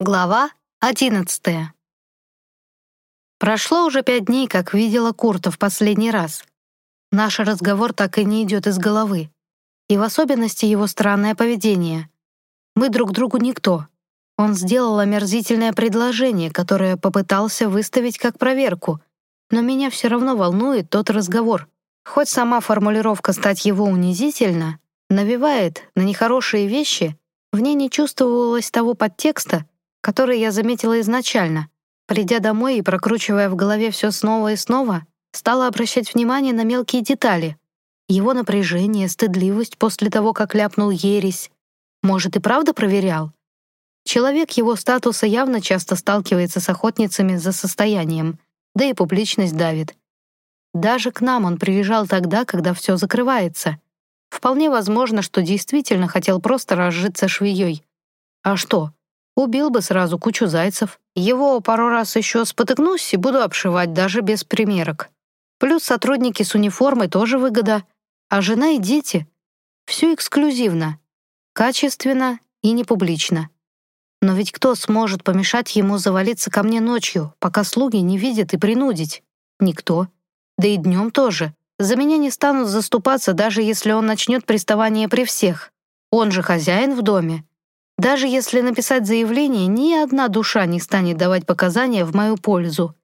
Глава одиннадцатая. Прошло уже пять дней, как видела Курта в последний раз. Наш разговор так и не идет из головы. И в особенности его странное поведение. Мы друг другу никто. Он сделал омерзительное предложение, которое попытался выставить как проверку, но меня все равно волнует тот разговор. Хоть сама формулировка стать его унизительно, навевает на нехорошие вещи, в ней не чувствовалось того подтекста, который я заметила изначально. Придя домой и прокручивая в голове все снова и снова, стала обращать внимание на мелкие детали. Его напряжение, стыдливость после того, как ляпнул ересь. Может, и правда проверял? Человек его статуса явно часто сталкивается с охотницами за состоянием, да и публичность давит. Даже к нам он приезжал тогда, когда все закрывается. Вполне возможно, что действительно хотел просто разжиться швеей. А что, Убил бы сразу кучу зайцев. Его пару раз еще спотыкнусь и буду обшивать даже без примерок. Плюс сотрудники с униформой тоже выгода. А жена и дети. Все эксклюзивно, качественно и не публично. Но ведь кто сможет помешать ему завалиться ко мне ночью, пока слуги не видят и принудить? Никто. Да и днем тоже. За меня не станут заступаться, даже если он начнет приставание при всех. Он же хозяин в доме. Даже если написать заявление, ни одна душа не станет давать показания в мою пользу.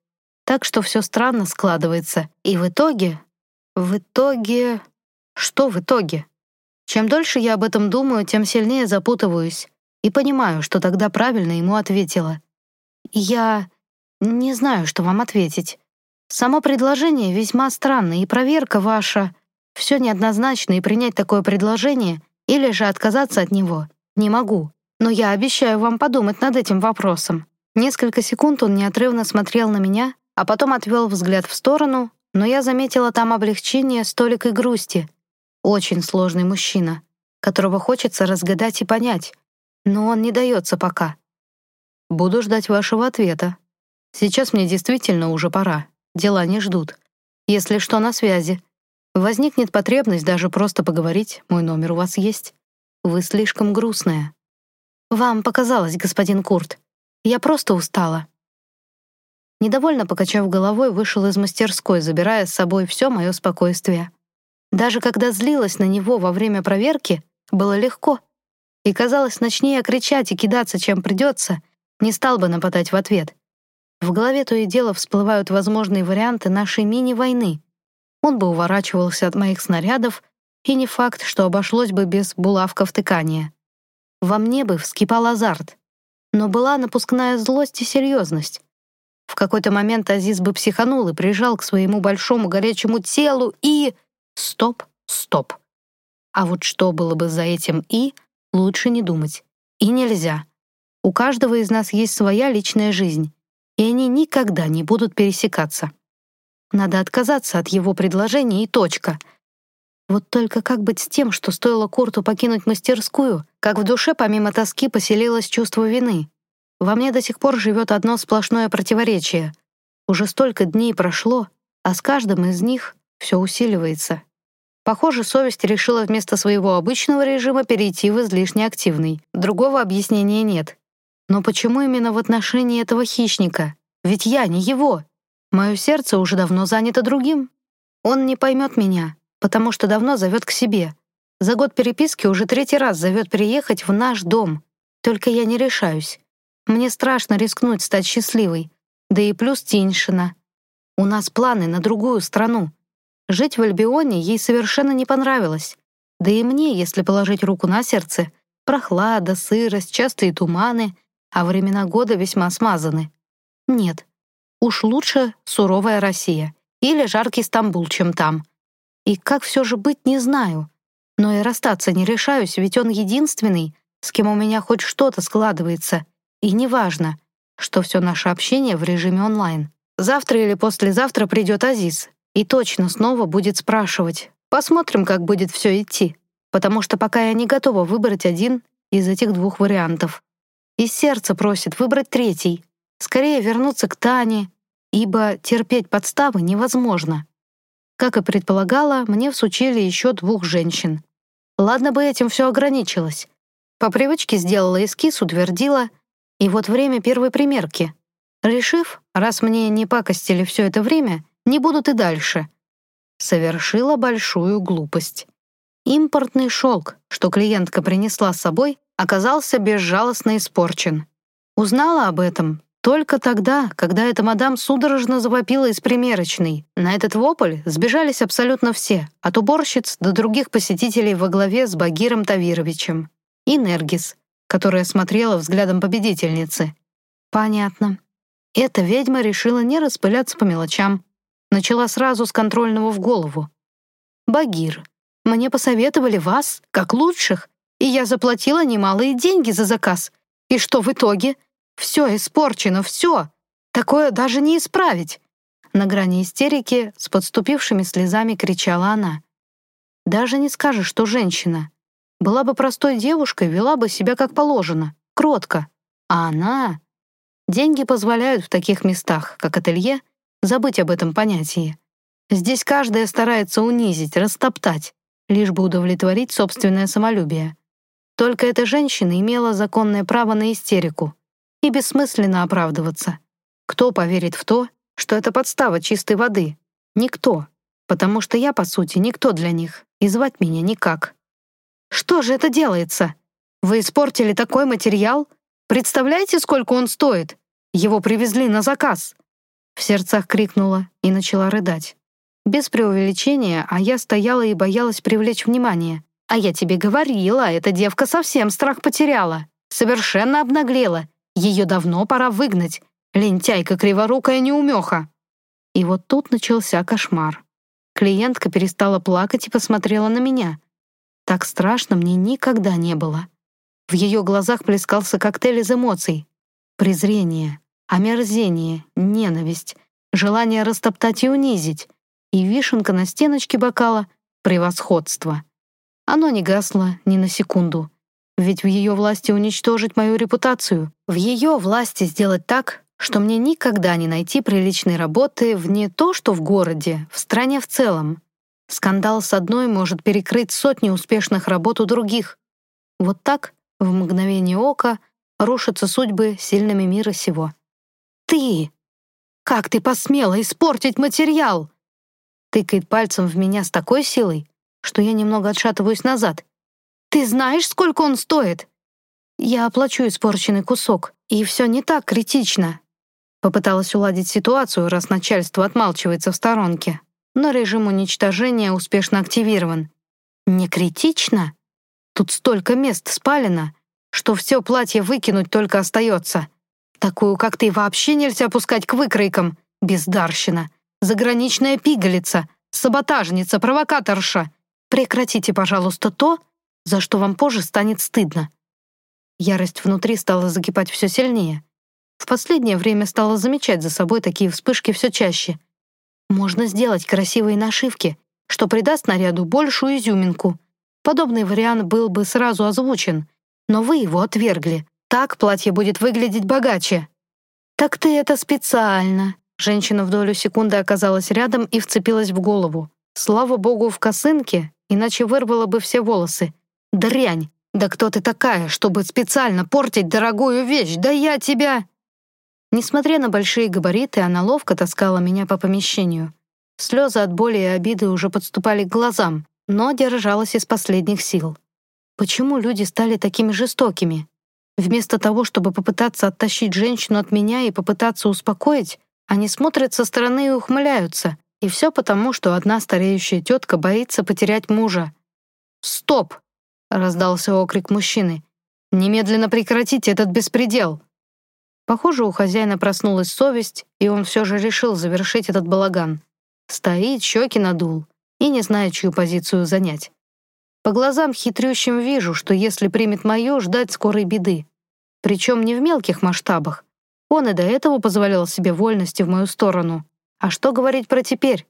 Так что все странно складывается. И в итоге... В итоге... Что в итоге? Чем дольше я об этом думаю, тем сильнее запутываюсь. И понимаю, что тогда правильно ему ответила. Я не знаю, что вам ответить. Само предложение весьма странное, и проверка ваша... Все неоднозначно, и принять такое предложение или же отказаться от него не могу. Но я обещаю вам подумать над этим вопросом». Несколько секунд он неотрывно смотрел на меня, а потом отвел взгляд в сторону, но я заметила там облегчение, столик и грусти. Очень сложный мужчина, которого хочется разгадать и понять, но он не дается пока. «Буду ждать вашего ответа. Сейчас мне действительно уже пора, дела не ждут. Если что, на связи. Возникнет потребность даже просто поговорить, мой номер у вас есть. Вы слишком грустная». «Вам показалось, господин Курт. Я просто устала». Недовольно покачав головой, вышел из мастерской, забирая с собой все мое спокойствие. Даже когда злилась на него во время проверки, было легко. И казалось, начни кричать и кидаться, чем придется, не стал бы нападать в ответ. В голове то и дело всплывают возможные варианты нашей мини-войны. Он бы уворачивался от моих снарядов, и не факт, что обошлось бы без булавков тыкания. Во мне бы вскипал азарт. Но была напускная злость и серьезность. В какой-то момент Азиз бы психанул и прижал к своему большому горячему телу и... Стоп, стоп. А вот что было бы за этим «и», лучше не думать. И нельзя. У каждого из нас есть своя личная жизнь, и они никогда не будут пересекаться. Надо отказаться от его предложения и точка — вот только как быть с тем, что стоило Курту покинуть мастерскую, как в душе помимо тоски поселилось чувство вины. Во мне до сих пор живет одно сплошное противоречие. Уже столько дней прошло, а с каждым из них все усиливается. Похоже, совесть решила вместо своего обычного режима перейти в излишне активный. Другого объяснения нет. Но почему именно в отношении этого хищника? Ведь я не его. Мое сердце уже давно занято другим. Он не поймет меня, потому что давно зовет к себе. За год переписки уже третий раз зовет приехать в наш дом. Только я не решаюсь. Мне страшно рискнуть стать счастливой. Да и плюс Тиньшина. У нас планы на другую страну. Жить в Альбионе ей совершенно не понравилось. Да и мне, если положить руку на сердце, прохлада, сырость, частые туманы, а времена года весьма смазаны. Нет, уж лучше суровая Россия или жаркий Стамбул, чем там. И как все же быть, не знаю. Но и расстаться не решаюсь, ведь он единственный, с кем у меня хоть что-то складывается. И неважно, что все наше общение в режиме онлайн. Завтра или послезавтра придет Азиз и точно снова будет спрашивать. Посмотрим, как будет все идти. Потому что пока я не готова выбрать один из этих двух вариантов. И сердце просит выбрать третий. Скорее вернуться к Тане, ибо терпеть подставы невозможно. Как и предполагала, мне всучили еще двух женщин. Ладно бы этим все ограничилось. По привычке сделала эскиз, утвердила. И вот время первой примерки. Решив, раз мне не пакостили все это время, не будут и дальше. Совершила большую глупость. Импортный шелк, что клиентка принесла с собой, оказался безжалостно испорчен. Узнала об этом только тогда, когда эта мадам судорожно завопила из примерочной. На этот вопль сбежались абсолютно все, от уборщиц до других посетителей во главе с Багиром Тавировичем. И Нергис, которая смотрела взглядом победительницы. Понятно. Эта ведьма решила не распыляться по мелочам. Начала сразу с контрольного в голову. «Багир, мне посоветовали вас, как лучших, и я заплатила немалые деньги за заказ. И что в итоге? Все испорчено, все. Такое даже не исправить». На грани истерики с подступившими слезами кричала она. «Даже не скажешь, что женщина. Была бы простой девушкой, вела бы себя как положено, кротко. А она... Деньги позволяют в таких местах, как ателье, забыть об этом понятии. Здесь каждая старается унизить, растоптать, лишь бы удовлетворить собственное самолюбие. Только эта женщина имела законное право на истерику. И бессмысленно оправдываться. Кто поверит в то, что это подстава чистой воды? Никто. Потому что я, по сути, никто для них, и звать меня никак. Что же это делается? Вы испортили такой материал? Представляете, сколько он стоит? Его привезли на заказ!» В сердцах крикнула и начала рыдать. Без преувеличения, а я стояла и боялась привлечь внимание. «А я тебе говорила, эта девка совсем страх потеряла. Совершенно обнаглела. Ее давно пора выгнать. Лентяйка криворукая неумеха». И вот тут начался кошмар. Клиентка перестала плакать и посмотрела на меня. Так страшно мне никогда не было. В ее глазах плескался коктейль из эмоций. Презрение, омерзение, ненависть, желание растоптать и унизить, и вишенка на стеночке бокала — превосходство. Оно не гасло ни на секунду, ведь в ее власти уничтожить мою репутацию, в ее власти сделать так, что мне никогда не найти приличной работы в не то что в городе, в стране в целом. Скандал с одной может перекрыть сотни успешных работ у других. Вот так, в мгновение ока, рушатся судьбы сильными мира сего. «Ты! Как ты посмела испортить материал?» Тыкает пальцем в меня с такой силой, что я немного отшатываюсь назад. «Ты знаешь, сколько он стоит?» «Я оплачу испорченный кусок, и все не так критично». Попыталась уладить ситуацию, раз начальство отмалчивается в сторонке. Но режим уничтожения успешно активирован. «Не критично?» Тут столько мест спалено, что все платье выкинуть только остается. Такую, как ты, вообще нельзя пускать к выкройкам. Бездарщина. Заграничная пигалица. Саботажница, провокаторша. Прекратите, пожалуйста, то, за что вам позже станет стыдно. Ярость внутри стала закипать все сильнее. В последнее время стала замечать за собой такие вспышки все чаще. Можно сделать красивые нашивки, что придаст наряду большую изюминку. Подобный вариант был бы сразу озвучен, но вы его отвергли. Так платье будет выглядеть богаче». «Так ты это специально». Женщина в долю секунды оказалась рядом и вцепилась в голову. Слава богу, в косынке, иначе вырвала бы все волосы. «Дрянь! Да кто ты такая, чтобы специально портить дорогую вещь? Да я тебя...» Несмотря на большие габариты, она ловко таскала меня по помещению. Слезы от боли и обиды уже подступали к глазам, но держалась из последних сил. Почему люди стали такими жестокими? Вместо того, чтобы попытаться оттащить женщину от меня и попытаться успокоить, они смотрят со стороны и ухмыляются. И все потому, что одна стареющая тетка боится потерять мужа. «Стоп!» — раздался окрик мужчины. «Немедленно прекратите этот беспредел!» Похоже, у хозяина проснулась совесть, и он все же решил завершить этот балаган. Стоит, щеки надул и не знает, чью позицию занять. По глазам хитрющим вижу, что если примет мою, ждать скорой беды. Причем не в мелких масштабах. Он и до этого позволял себе вольности в мою сторону. А что говорить про теперь?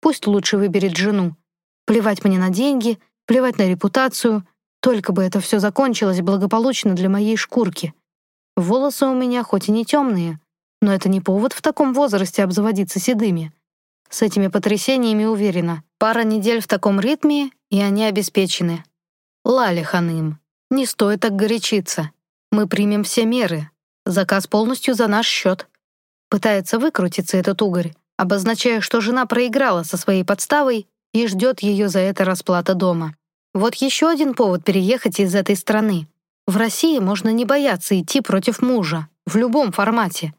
Пусть лучше выберет жену. Плевать мне на деньги, плевать на репутацию, только бы это все закончилось благополучно для моей шкурки. Волосы у меня хоть и не темные, но это не повод в таком возрасте обзаводиться седыми. С этими потрясениями уверена. Пара недель в таком ритме, и они обеспечены. Лали Ханым, не стоит так горячиться. Мы примем все меры. Заказ полностью за наш счет. Пытается выкрутиться этот угорь, обозначая, что жена проиграла со своей подставой и ждет ее за это расплата дома. Вот еще один повод переехать из этой страны. В России можно не бояться идти против мужа, в любом формате.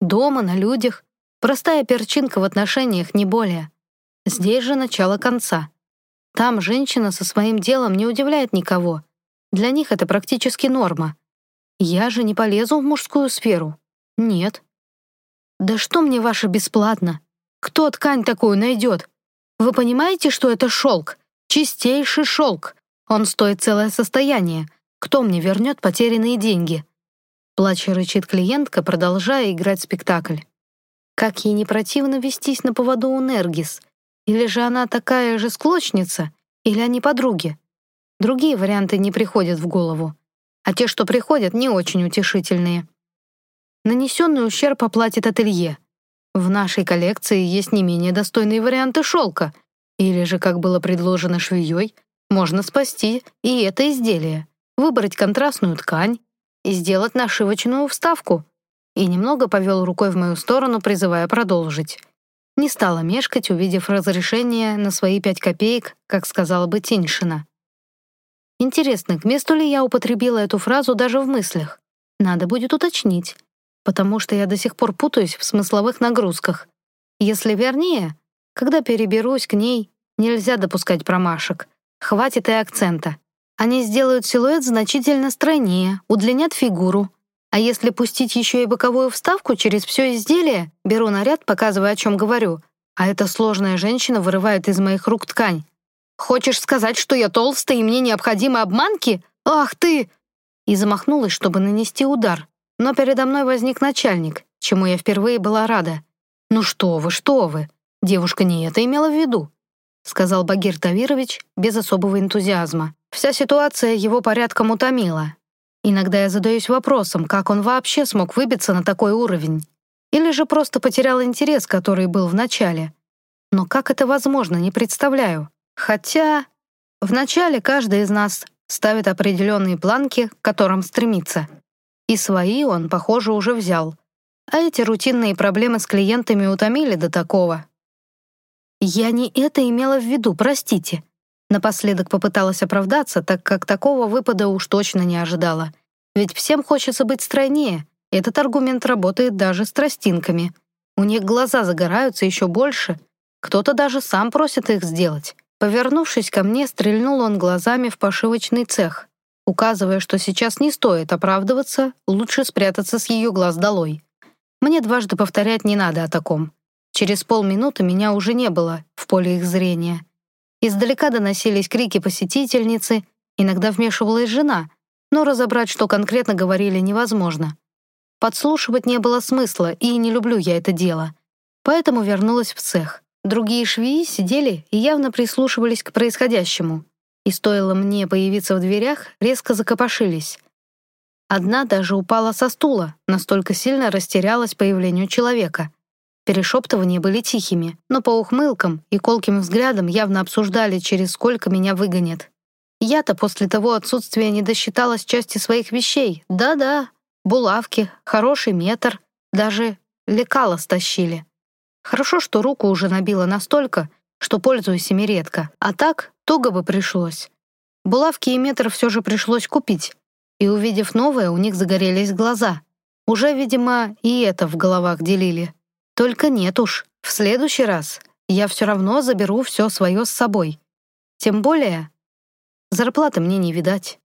Дома, на людях. Простая перчинка в отношениях, не более. Здесь же начало конца. Там женщина со своим делом не удивляет никого. Для них это практически норма. Я же не полезу в мужскую сферу. Нет. Да что мне ваше бесплатно? Кто ткань такую найдет? Вы понимаете, что это шелк? Чистейший шелк. Он стоит целое состояние. Кто мне вернет потерянные деньги? Плача рычит клиентка, продолжая играть спектакль. Как ей не противно вестись на поводу у Нергис. Или же она такая же склочница, или они подруги. Другие варианты не приходят в голову. А те, что приходят, не очень утешительные. Нанесенный ущерб оплатит ателье. В нашей коллекции есть не менее достойные варианты шелка. Или же, как было предложено швеей, можно спасти и это изделие, выбрать контрастную ткань и сделать нашивочную вставку. И немного повел рукой в мою сторону, призывая продолжить. Не стала мешкать, увидев разрешение на свои пять копеек, как сказала бы Тиньшина. Интересно, к месту ли я употребила эту фразу даже в мыслях? Надо будет уточнить потому что я до сих пор путаюсь в смысловых нагрузках. Если вернее, когда переберусь к ней, нельзя допускать промашек. Хватит и акцента. Они сделают силуэт значительно стройнее, удлинят фигуру. А если пустить еще и боковую вставку через все изделие, беру наряд, показывая, о чем говорю, а эта сложная женщина вырывает из моих рук ткань. «Хочешь сказать, что я толстая и мне необходимы обманки? Ах ты!» И замахнулась, чтобы нанести удар. Но передо мной возник начальник, чему я впервые была рада. «Ну что вы, что вы! Девушка не это имела в виду», сказал Багир Тавирович без особого энтузиазма. Вся ситуация его порядком утомила. Иногда я задаюсь вопросом, как он вообще смог выбиться на такой уровень. Или же просто потерял интерес, который был в начале. Но как это возможно, не представляю. Хотя в начале каждый из нас ставит определенные планки, к которым стремится. И свои он, похоже, уже взял. А эти рутинные проблемы с клиентами утомили до такого. «Я не это имела в виду, простите». Напоследок попыталась оправдаться, так как такого выпада уж точно не ожидала. Ведь всем хочется быть стройнее. Этот аргумент работает даже с тростинками. У них глаза загораются еще больше. Кто-то даже сам просит их сделать. Повернувшись ко мне, стрельнул он глазами в пошивочный цех указывая, что сейчас не стоит оправдываться, лучше спрятаться с ее глаз долой. Мне дважды повторять не надо о таком. Через полминуты меня уже не было в поле их зрения. Издалека доносились крики посетительницы, иногда вмешивалась жена, но разобрать, что конкретно говорили, невозможно. Подслушивать не было смысла, и не люблю я это дело. Поэтому вернулась в цех. Другие швеи сидели и явно прислушивались к происходящему и стоило мне появиться в дверях, резко закопошились. Одна даже упала со стула, настолько сильно растерялась появлению человека. Перешептывания были тихими, но по ухмылкам и колким взглядам явно обсуждали, через сколько меня выгонят. Я-то после того отсутствия не досчиталась части своих вещей. Да-да, булавки, хороший метр, даже лекала стащили. Хорошо, что руку уже набила настолько, что пользуюсь ими редко. А так, туго бы пришлось. Булавки и метр все же пришлось купить. И, увидев новое, у них загорелись глаза. Уже, видимо, и это в головах делили. Только нет уж, в следующий раз я все равно заберу все свое с собой. Тем более, зарплаты мне не видать.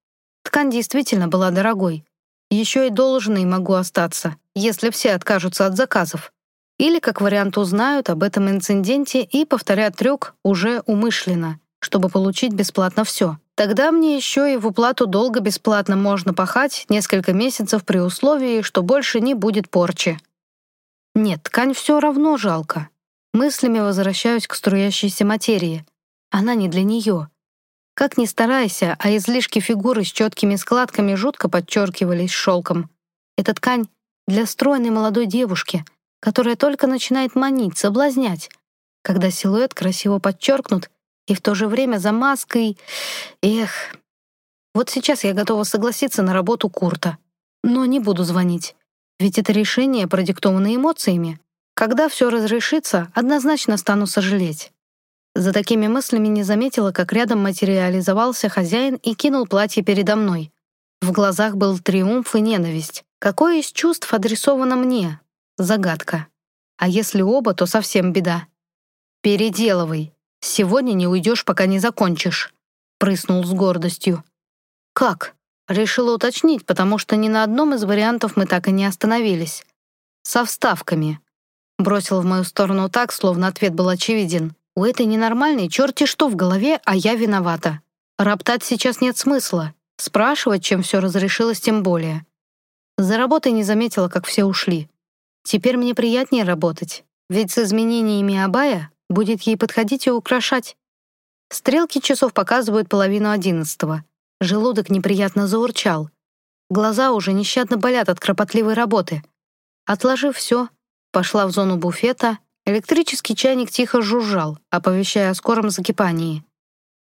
Ткань действительно была дорогой. Еще и должной могу остаться, если все откажутся от заказов. Или, как вариант, узнают об этом инциденте и повторят трюк уже умышленно, чтобы получить бесплатно все. Тогда мне еще и в уплату долга бесплатно можно пахать несколько месяцев при условии, что больше не будет порчи. Нет, ткань все равно жалко. Мыслями возвращаюсь к струящейся материи. Она не для нее. Как ни старайся, а излишки фигуры с четкими складками жутко подчеркивались шелком. Эта ткань для стройной молодой девушки — которая только начинает манить, соблазнять, когда силуэт красиво подчеркнут и в то же время за маской... Эх, вот сейчас я готова согласиться на работу Курта, но не буду звонить. Ведь это решение продиктовано эмоциями. Когда все разрешится, однозначно стану сожалеть. За такими мыслями не заметила, как рядом материализовался хозяин и кинул платье передо мной. В глазах был триумф и ненависть. Какое из чувств адресовано мне? Загадка. А если оба, то совсем беда. «Переделывай. Сегодня не уйдешь, пока не закончишь», — прыснул с гордостью. «Как?» — решила уточнить, потому что ни на одном из вариантов мы так и не остановились. «Со вставками». Бросил в мою сторону так, словно ответ был очевиден. У этой ненормальной черти что в голове, а я виновата. Роптать сейчас нет смысла. Спрашивать, чем все разрешилось, тем более. За работой не заметила, как все ушли. Теперь мне приятнее работать, ведь с изменениями Абая будет ей подходить и украшать. Стрелки часов показывают половину одиннадцатого. Желудок неприятно заурчал. Глаза уже нещадно болят от кропотливой работы. Отложив все, пошла в зону буфета Электрический чайник тихо жужжал, оповещая о скором закипании.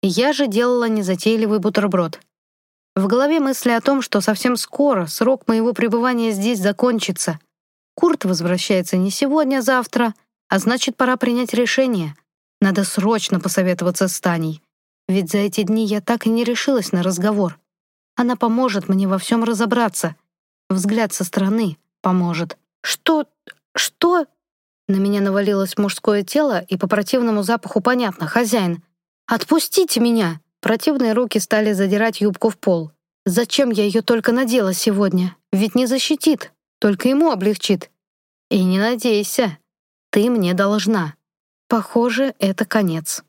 Я же делала незатейливый бутерброд. В голове мысли о том, что совсем скоро срок моего пребывания здесь закончится. Курт возвращается не сегодня, а завтра, а значит, пора принять решение. Надо срочно посоветоваться с Таней. Ведь за эти дни я так и не решилась на разговор. Она поможет мне во всем разобраться. Взгляд со стороны поможет. «Что? Что?» На меня навалилось мужское тело, и по противному запаху понятно, хозяин. «Отпустите меня!» Противные руки стали задирать юбку в пол. «Зачем я ее только надела сегодня? Ведь не защитит, только ему облегчит. И не надейся, ты мне должна. Похоже, это конец».